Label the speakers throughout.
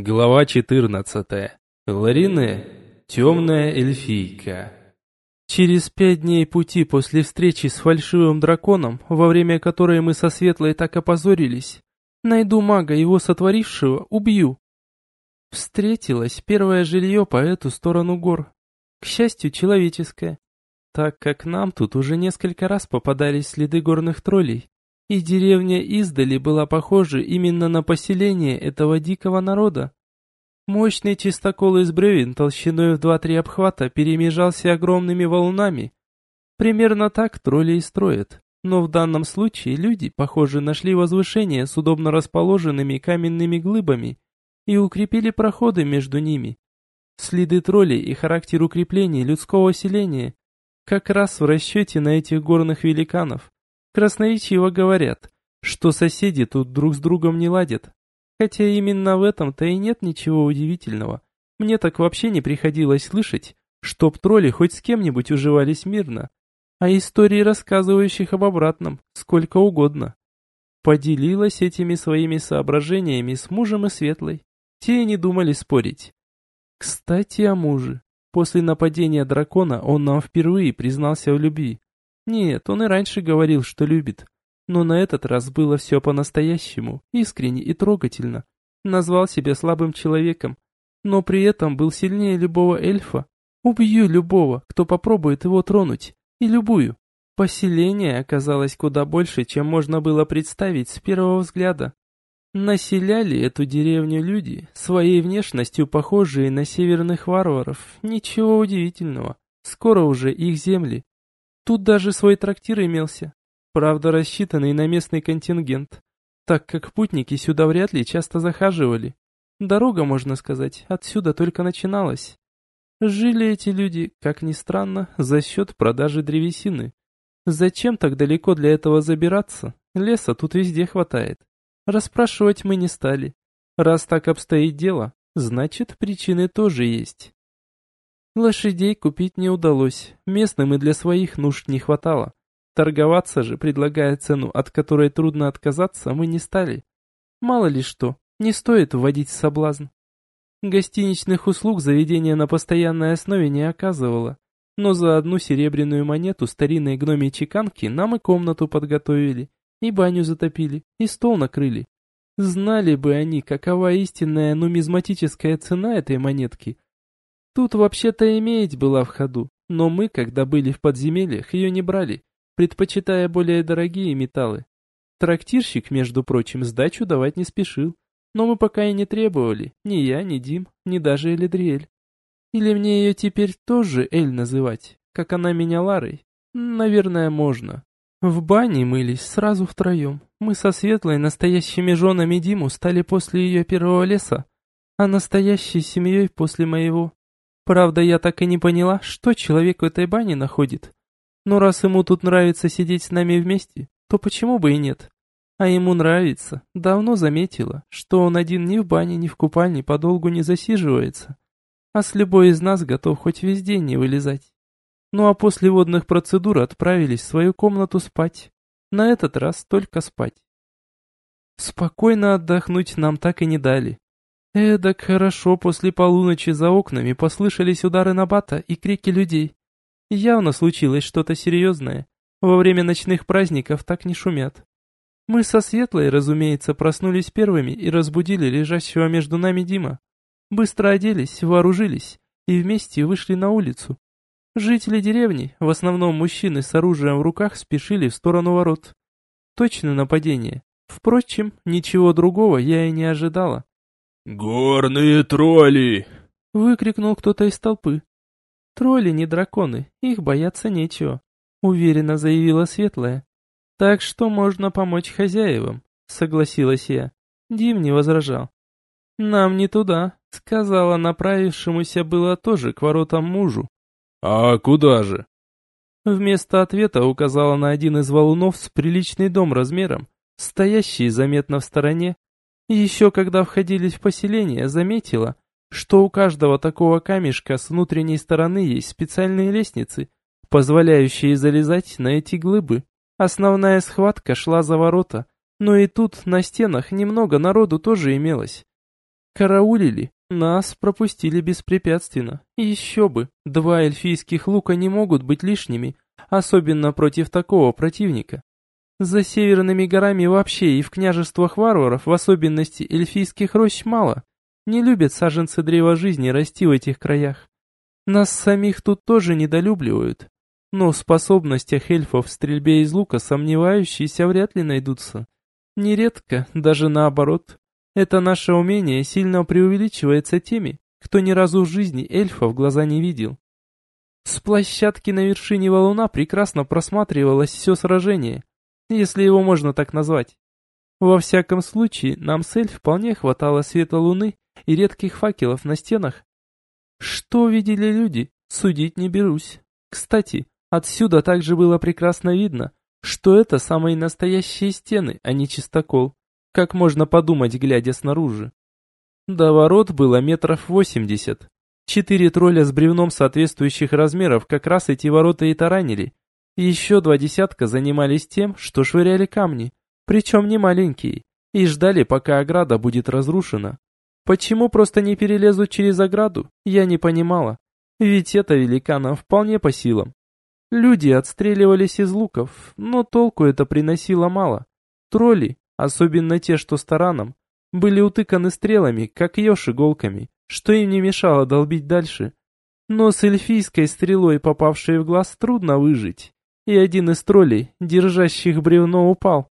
Speaker 1: Глава 14. Ларине. Темная эльфийка. Через пять дней пути после встречи с фальшивым драконом, во время которой мы со Светлой так опозорились, найду мага, его сотворившего, убью. Встретилось первое жилье по эту сторону гор. К счастью, человеческое. Так как нам тут уже несколько раз попадались следы горных троллей, и деревня издали была похожа именно на поселение этого дикого народа. Мощный чистокол из бревен толщиной в два-три обхвата перемежался огромными валунами. Примерно так тролли и строят. Но в данном случае люди, похоже, нашли возвышение с удобно расположенными каменными глыбами и укрепили проходы между ними. Следы троллей и характер укреплений людского селения как раз в расчете на этих горных великанов. Красноречиво говорят, что соседи тут друг с другом не ладят. Хотя именно в этом-то и нет ничего удивительного. Мне так вообще не приходилось слышать, чтоб тролли хоть с кем-нибудь уживались мирно. А истории, рассказывающих об обратном, сколько угодно. Поделилась этими своими соображениями с мужем и Светлой. Те не думали спорить. Кстати, о муже. После нападения дракона он нам впервые признался в любви. Нет, он и раньше говорил, что любит. Но на этот раз было все по-настоящему, искренне и трогательно. Назвал себя слабым человеком, но при этом был сильнее любого эльфа. Убью любого, кто попробует его тронуть, и любую. Поселение оказалось куда больше, чем можно было представить с первого взгляда. Населяли эту деревню люди, своей внешностью похожие на северных варваров. Ничего удивительного. Скоро уже их земли, Тут даже свой трактир имелся, правда рассчитанный на местный контингент, так как путники сюда вряд ли часто захаживали. Дорога, можно сказать, отсюда только начиналась. Жили эти люди, как ни странно, за счет продажи древесины. Зачем так далеко для этого забираться? Леса тут везде хватает. Расспрашивать мы не стали. Раз так обстоит дело, значит причины тоже есть. Лошадей купить не удалось, местным и для своих нужд не хватало. Торговаться же, предлагая цену, от которой трудно отказаться, мы не стали. Мало ли что, не стоит вводить в соблазн. Гостиничных услуг заведение на постоянной основе не оказывало, но за одну серебряную монету старинной гномей чеканки нам и комнату подготовили, и баню затопили, и стол накрыли. Знали бы они, какова истинная нумизматическая цена этой монетки – Тут вообще-то имеять была в ходу, но мы, когда были в подземельях, ее не брали, предпочитая более дорогие металлы. Трактирщик, между прочим, сдачу давать не спешил, но мы пока и не требовали, ни я, ни Дим, ни даже Элидриэль. Или мне ее теперь тоже Эль называть, как она меня Ларой? Наверное, можно. В бане мылись сразу втроем. Мы со Светлой настоящими женами Диму стали после ее первого леса, а настоящей семьей после моего. Правда, я так и не поняла, что человек в этой бане находит. Но раз ему тут нравится сидеть с нами вместе, то почему бы и нет? А ему нравится. Давно заметила, что он один ни в бане, ни в купальне подолгу не засиживается. А с любой из нас готов хоть весь день не вылезать. Ну а после водных процедур отправились в свою комнату спать. На этот раз только спать. Спокойно отдохнуть нам так и не дали. Эдак хорошо после полуночи за окнами послышались удары набата и крики людей. Явно случилось что-то серьезное. Во время ночных праздников так не шумят. Мы со Светлой, разумеется, проснулись первыми и разбудили лежащего между нами Дима. Быстро оделись, вооружились и вместе вышли на улицу. Жители деревни, в основном мужчины с оружием в руках, спешили в сторону ворот. Точно нападение. Впрочем, ничего другого я и не ожидала.
Speaker 2: «Горные тролли!»
Speaker 1: — выкрикнул кто-то из толпы. «Тролли не драконы, их бояться нечего», — уверенно заявила Светлая. «Так что можно помочь хозяевам», — согласилась я. Дим не возражал. «Нам не туда», — сказала направившемуся было тоже к воротам мужу.
Speaker 2: «А куда же?»
Speaker 1: Вместо ответа указала на один из валунов с приличный дом размером, стоящий заметно в стороне, еще когда входили в поселение, заметила, что у каждого такого камешка с внутренней стороны есть специальные лестницы, позволяющие залезать на эти глыбы. Основная схватка шла за ворота, но и тут на стенах немного народу тоже имелось. Караулили, нас пропустили беспрепятственно. Еще бы, два эльфийских лука не могут быть лишними, особенно против такого противника. За северными горами вообще и в княжествах варваров, в особенности эльфийских рощ, мало. Не любят саженцы древа жизни расти в этих краях. Нас самих тут тоже недолюбливают. Но в способностях эльфов в стрельбе из лука сомневающиеся вряд ли найдутся. Нередко, даже наоборот. Это наше умение сильно преувеличивается теми, кто ни разу в жизни эльфа в глаза не видел. С площадки на вершине валуна прекрасно просматривалось все сражение, если его можно так назвать. Во всяком случае, нам с эльф вполне хватало света луны и редких факелов на стенах. Что видели люди, судить не берусь. Кстати, отсюда также было прекрасно видно, что это самые настоящие стены, а не чистокол, как можно подумать, глядя снаружи. До ворот было метров восемьдесят. Четыре тролля с бревном соответствующих размеров как раз эти ворота и таранили. Еще два десятка занимались тем, что швыряли камни, причем не маленькие, и ждали, пока ограда будет разрушена. Почему просто не перелезут через ограду, я не понимала, ведь это великанам вполне по силам. Люди отстреливались из луков, но толку это приносило мало. Тролли, особенно те, что с тараном, были утыканы стрелами, как еж иголками, что им не мешало долбить дальше. Но с эльфийской стрелой, попавшей в глаз, трудно выжить. И один из троллей, держащих бревно, упал.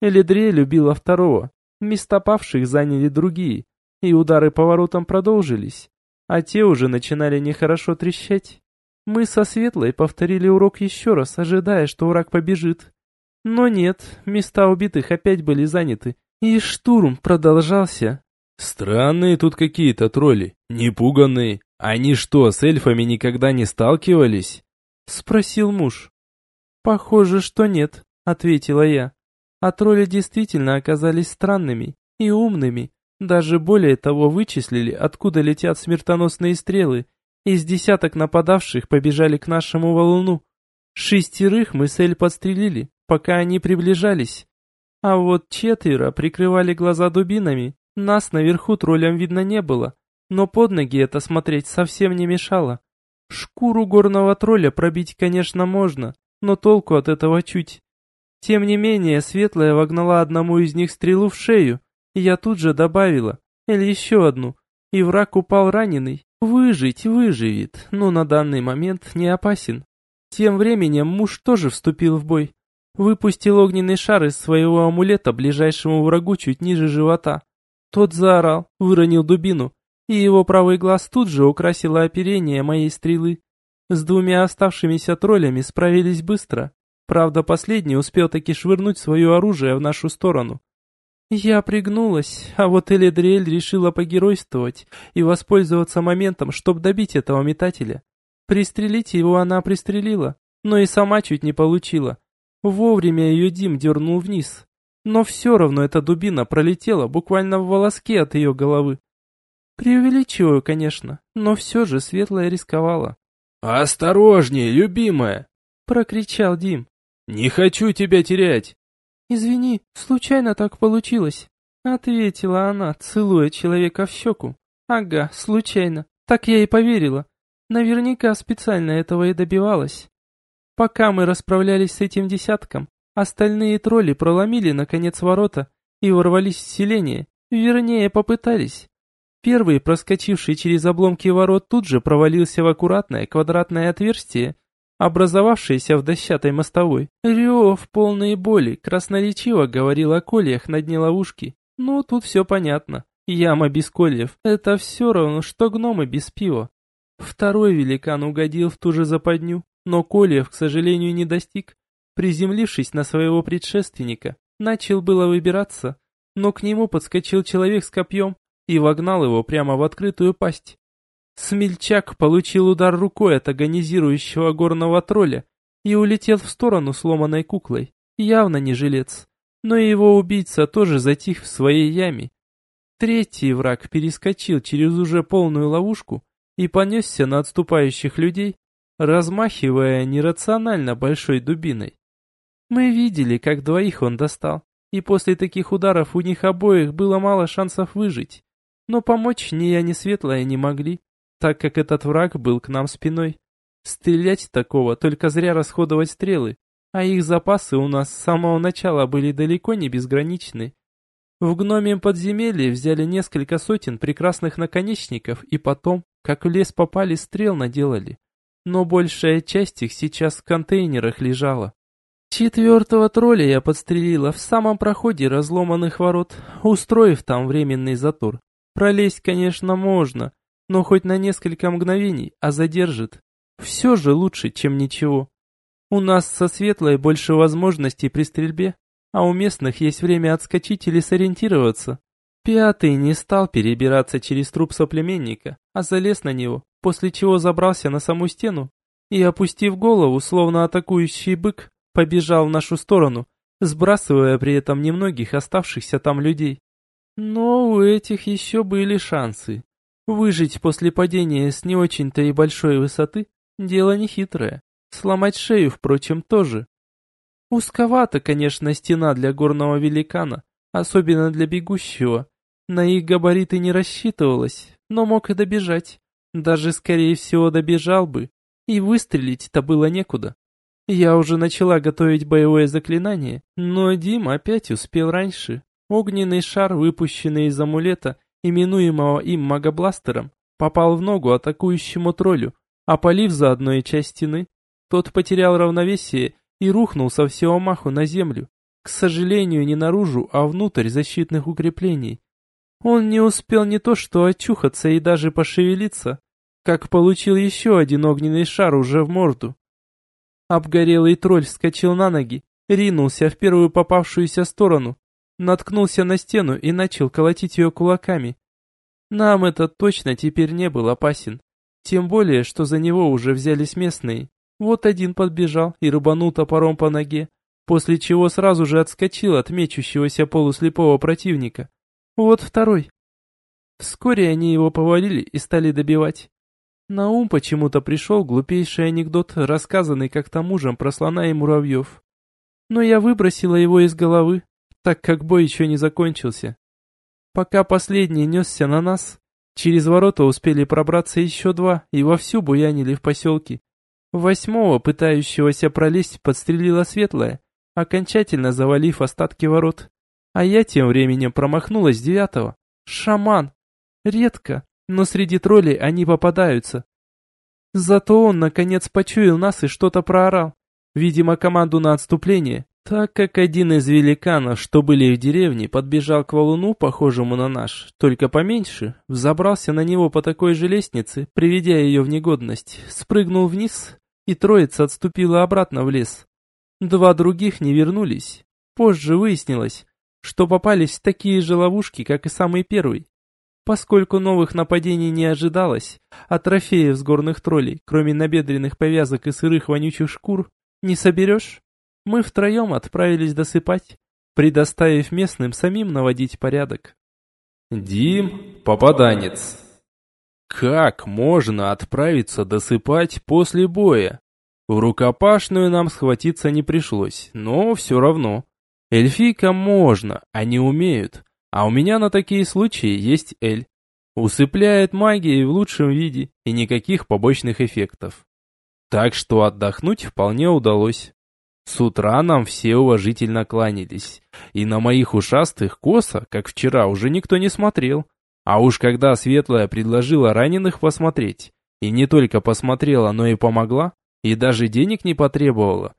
Speaker 1: Элидрия любила второго. Места павших заняли другие, и удары по воротам продолжились, а те уже начинали нехорошо трещать. Мы со Светлой повторили урок еще раз, ожидая, что враг побежит. Но нет, места убитых опять были заняты, и штурм продолжался.
Speaker 2: Странные тут какие-то тролли, непуганные. Они что, с эльфами никогда не сталкивались?
Speaker 1: Спросил муж. Похоже, что нет, ответила я. А тролли действительно оказались странными и умными. Даже более того вычислили, откуда летят смертоносные стрелы. Из десяток нападавших побежали к нашему валуну. Шестерых мы с Эль подстрелили, пока они приближались. А вот четверо прикрывали глаза дубинами. Нас наверху троллям видно не было, но под ноги это смотреть совсем не мешало. Шкуру горного тролля пробить, конечно, можно, но толку от этого чуть. Тем не менее, Светлая вогнала одному из них стрелу в шею, и я тут же добавила, или еще одну, и враг упал раненый. Выжить выживет, но на данный момент не опасен. Тем временем муж тоже вступил в бой. Выпустил огненный шар из своего амулета ближайшему врагу чуть ниже живота. Тот заорал, выронил дубину, и его правый глаз тут же украсило оперение моей стрелы. С двумя оставшимися троллями справились быстро. Правда, последний успел таки швырнуть свое оружие в нашу сторону. Я пригнулась, а вот Эледриэль решила погеройствовать и воспользоваться моментом, чтобы добить этого метателя. Пристрелить его она пристрелила, но и сама чуть не получила. Вовремя ее Дим дернул вниз. Но все равно эта дубина пролетела буквально в волоске от ее головы. Преувеличиваю, конечно, но все же Светлая рисковала.
Speaker 2: «Осторожнее, любимая!»
Speaker 1: — прокричал Дим.
Speaker 2: «Не хочу тебя терять!»
Speaker 1: «Извини, случайно так получилось», — ответила она, целуя человека в щеку. «Ага, случайно. Так я и поверила. Наверняка специально этого и добивалась. Пока мы расправлялись с этим десятком, остальные тролли проломили, наконец, ворота и ворвались в селение. Вернее, попытались. Первый, проскочивший через обломки ворот, тут же провалился в аккуратное квадратное отверстие, образовавшееся в дощатой мостовой. Рев полной боли красноречиво говорил о кольях на дне ловушки. Ну, тут все понятно. Яма без кольев — это все равно, что гномы без пива. Второй великан угодил в ту же западню, но Кольев, к сожалению, не достиг. Приземлившись на своего предшественника, начал было выбираться, но к нему подскочил человек с копьем и вогнал его прямо в открытую пасть. Смельчак получил удар рукой от агонизирующего горного тролля и улетел в сторону сломанной куклой, явно не жилец. Но его убийца тоже затих в своей яме. Третий враг перескочил через уже полную ловушку и понесся на отступающих людей, размахивая нерационально большой дубиной. Мы видели, как двоих он достал, и после таких ударов у них обоих было мало шансов выжить. Но помочь ни я, ни Светлая не могли, так как этот враг был к нам спиной. Стрелять такого, только зря расходовать стрелы, а их запасы у нас с самого начала были далеко не безграничны. В гномием подземелье взяли несколько сотен прекрасных наконечников и потом, как в лес попали, стрел наделали. Но большая часть их сейчас в контейнерах лежала. Четвертого тролля я подстрелила в самом проходе разломанных ворот, устроив там временный затор. Пролезть, конечно, можно, но хоть на несколько мгновений, а задержит. Все же лучше, чем ничего. У нас со Светлой больше возможностей при стрельбе, а у местных есть время отскочить или сориентироваться. Пятый не стал перебираться через труп соплеменника, а залез на него, после чего забрался на саму стену и, опустив голову, словно атакующий бык, побежал в нашу сторону, сбрасывая при этом немногих оставшихся там людей. Но у этих еще были шансы. Выжить после падения с не очень-то и большой высоты – дело нехитрое. Сломать шею, впрочем, тоже. Узковата, конечно, стена для горного великана, особенно для бегущего. На их габариты не рассчитывалось, но мог и добежать. Даже, скорее всего, добежал бы. И выстрелить-то было некуда. Я уже начала готовить боевое заклинание, но Дим опять успел раньше. Огненный шар, выпущенный из амулета, именуемого им магобластером, попал в ногу атакующему троллю, опалив заодно и часть стены. Тот потерял равновесие и рухнул со всего маху на землю. К сожалению, не наружу, а внутрь защитных укреплений. Он не успел не то что очухаться и даже пошевелиться, как получил еще один огненный шар уже в морду. Обгорелый тролль вскочил на ноги, ринулся в первую попавшуюся сторону, наткнулся на стену и начал колотить ее кулаками. Нам это точно теперь не был опасен, тем более, что за него уже взялись местные. Вот один подбежал и рубанул топором по ноге, после чего сразу же отскочил от мечущегося полуслепого противника. Вот второй. Вскоре они его повалили и стали добивать. На ум почему-то пришел глупейший анекдот, рассказанный как-то мужем про слона и муравьев. Но я выбросила его из головы, так как бой еще не закончился. Пока последний несся на нас, через ворота успели пробраться еще два и вовсю буянили в поселке. Восьмого, пытающегося пролезть, подстрелила светлая, окончательно завалив остатки ворот. А я тем временем промахнулась девятого. Шаман! Редко, но среди троллей они попадаются. Зато он, наконец, почуял нас и что-то проорал. Видимо, команду на отступление, так как один из великанов, что были в деревне, подбежал к валуну, похожему на наш, только поменьше, взобрался на него по такой же лестнице, приведя ее в негодность, спрыгнул вниз, и троица отступила обратно в лес. Два других не вернулись. Позже выяснилось, что попались такие же ловушки, как и самый первый. Поскольку новых нападений не ожидалось, а трофеев с горных троллей, кроме набедренных повязок и сырых вонючих шкур, не соберешь, мы втроем отправились досыпать, предоставив местным самим наводить порядок.
Speaker 2: Дим – попаданец. Как можно отправиться досыпать после боя? В рукопашную нам схватиться не пришлось, но все равно. Эльфийка можно, они умеют. А у меня на такие случаи есть Эль. Усыпляет магией в лучшем виде и никаких побочных эффектов. Так что отдохнуть вполне удалось. С утра нам все уважительно кланялись, и на моих ушастых косо, как вчера, уже никто не смотрел. А уж когда Светлая предложила раненых посмотреть, и не только посмотрела, но и помогла, и даже денег не потребовала,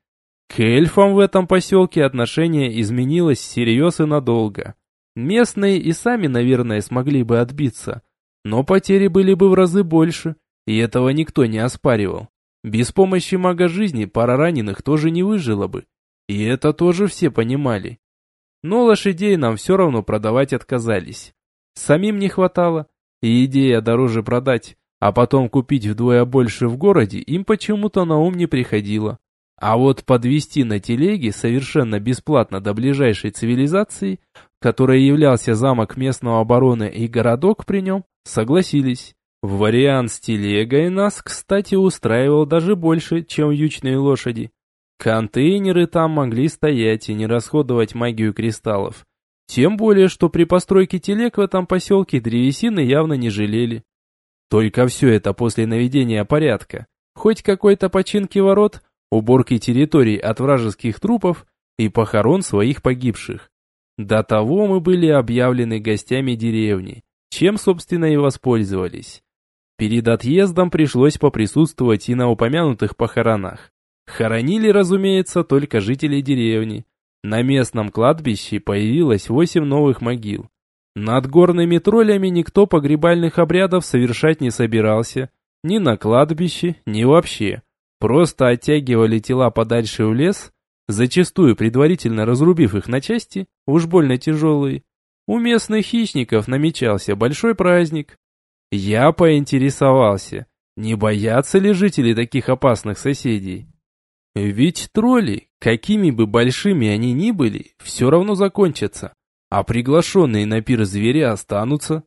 Speaker 2: к эльфам в этом поселке отношение изменилось всерьез и надолго. Местные и сами, наверное, смогли бы отбиться, но потери были бы в разы больше, и этого никто не оспаривал. Без помощи мага жизни пара раненых тоже не выжила бы, и это тоже все понимали. Но лошадей нам все равно продавать отказались. Самим не хватало, и идея дороже продать, а потом купить вдвое больше в городе им почему-то на ум не приходило. А вот подвести на телеге совершенно бесплатно до ближайшей цивилизации, которой являлся замок местного обороны и городок при нем, согласились. Вариант с телегой нас, кстати, устраивал даже больше, чем ючные лошади. Контейнеры там могли стоять и не расходовать магию кристаллов,
Speaker 1: Тем более, что при постройке телег в этом поселке древесины явно не жалели. Только все это после наведения порядка. Хоть какой-то починки ворот, уборки территорий от вражеских трупов и похорон своих погибших. До того мы были объявлены гостями деревни, чем, собственно, и воспользовались. Перед отъездом пришлось поприсутствовать и на упомянутых похоронах. Хоронили, разумеется, только жители деревни. На местном кладбище появилось восемь новых могил. Над горными троллями никто погребальных обрядов совершать не собирался, ни на кладбище, ни вообще. Просто оттягивали тела подальше в лес, зачастую предварительно разрубив их на части, уж больно тяжелые. У местных хищников намечался большой праздник. Я поинтересовался, не боятся ли жители таких опасных соседей. Ведь тролли, какими бы большими они ни были, все равно закончатся, а приглашенные на пир звери останутся.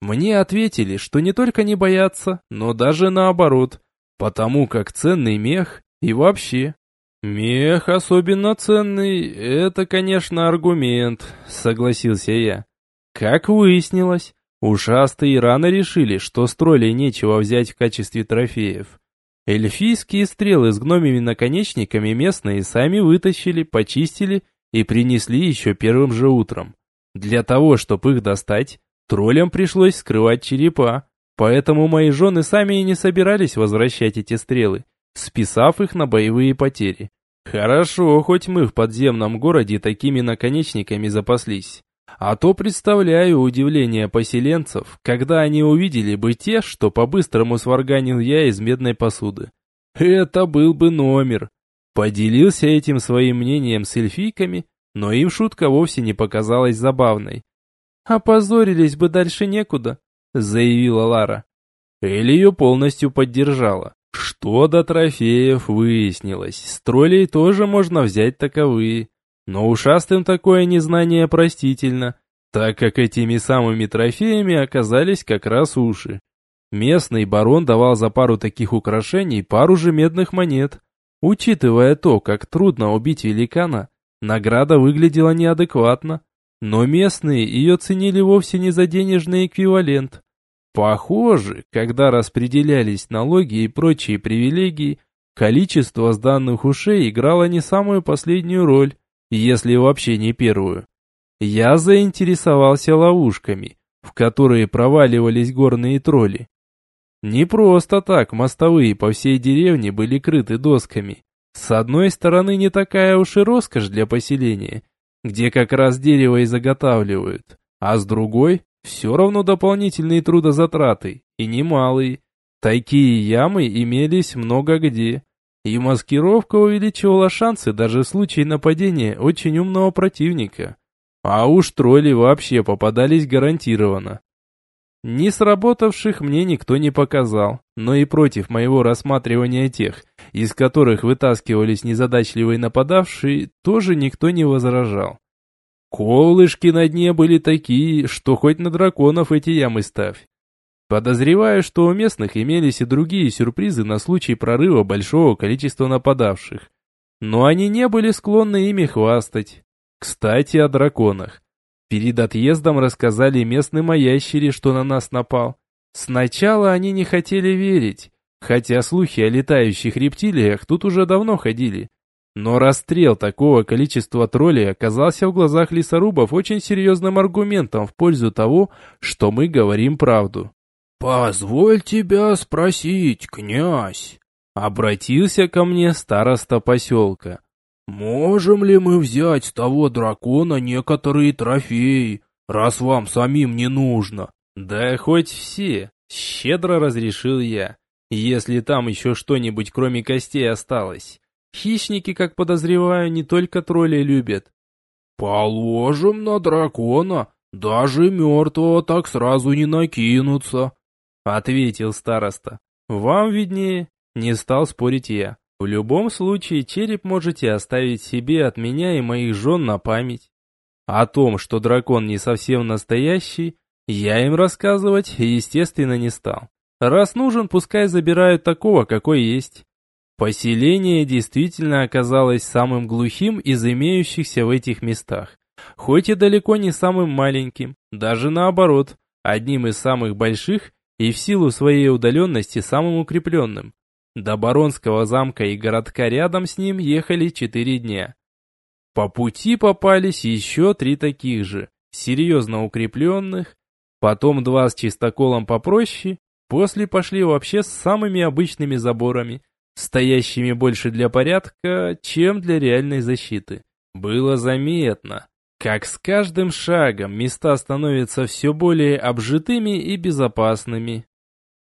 Speaker 1: Мне ответили, что не только не боятся, но даже наоборот, потому как ценный мех и вообще. Мех особенно ценный, это, конечно, аргумент, согласился я. Как выяснилось, ушастые рано решили, что с троллей нечего взять в качестве трофеев. Эльфийские стрелы с гномими наконечниками местные сами вытащили, почистили и принесли еще первым же утром. Для того, чтобы их достать, Троллям пришлось скрывать черепа, поэтому мои жены сами и не собирались возвращать эти стрелы, списав их на боевые потери. Хорошо, хоть мы в подземном городе такими наконечниками запаслись. А то представляю удивление поселенцев, когда они увидели бы те, что по-быстрому сварганил я из медной посуды. Это был бы номер. Поделился этим своим мнением с эльфийками, но им шутка вовсе не показалась забавной. «Опозорились бы дальше некуда», — заявила Лара. Элли ее полностью поддержала. Что до трофеев выяснилось, с троллей тоже можно взять таковые. Но ушастым такое незнание простительно, так как этими самыми трофеями оказались как раз уши. Местный барон давал за пару таких украшений пару же медных монет. Учитывая то, как трудно убить великана, награда выглядела неадекватно. Но местные ее ценили вовсе не за денежный эквивалент. Похоже, когда распределялись налоги и прочие привилегии, количество сданных ушей играло не самую последнюю роль, если вообще не первую. Я заинтересовался ловушками, в которые проваливались горные тролли. Не просто так мостовые по всей деревне были крыты досками. С одной стороны, не такая уж и роскошь для поселения – где как раз дерево и заготавливают, а с другой все равно дополнительные трудозатраты, и немалые. Такие ямы имелись много где, и маскировка увеличивала шансы даже в случае нападения очень умного противника. А уж тролли вообще попадались гарантированно. Не сработавших мне никто не показал, но и против моего рассматривания тех, из которых вытаскивались незадачливые нападавшие, тоже никто не возражал. Колышки на дне были такие, что хоть на драконов эти ямы ставь. Подозреваю, что у местных имелись и другие сюрпризы на случай прорыва большого количества нападавших. Но они не были склонны ими хвастать. Кстати, о драконах. Перед отъездом рассказали местным о ящере, что на нас напал. Сначала они не хотели верить, хотя слухи о летающих рептилиях тут уже давно ходили. Но расстрел такого количества троллей оказался в глазах лесорубов очень серьезным аргументом в пользу того, что мы говорим правду. «Позволь тебя спросить, князь!» Обратился ко мне староста поселка. «Можем ли мы взять с того дракона некоторые трофеи, раз вам самим не нужно?» «Да хоть все!» — щедро разрешил я. «Если там еще что-нибудь кроме костей осталось. Хищники, как подозреваю, не только тролли любят». «Положим на дракона, даже мертвого так сразу не накинутся», — ответил староста. «Вам виднее», — не стал спорить я. В любом случае, череп можете оставить себе от меня и моих жен на память. О том, что дракон не совсем настоящий, я им рассказывать, естественно, не стал. Раз нужен, пускай забирают такого, какой есть. Поселение действительно оказалось самым глухим из имеющихся в этих местах. хоть и далеко не самым маленьким, даже наоборот, одним из самых больших и в силу своей удаленности самым укрепленным. До Баронского замка и городка рядом с ним ехали четыре дня. По пути попались еще три таких же, серьезно укрепленных, потом два с чистоколом попроще, после пошли вообще с самыми обычными заборами, стоящими больше для порядка, чем для реальной защиты. Было заметно, как с каждым шагом места становятся все более обжитыми и безопасными.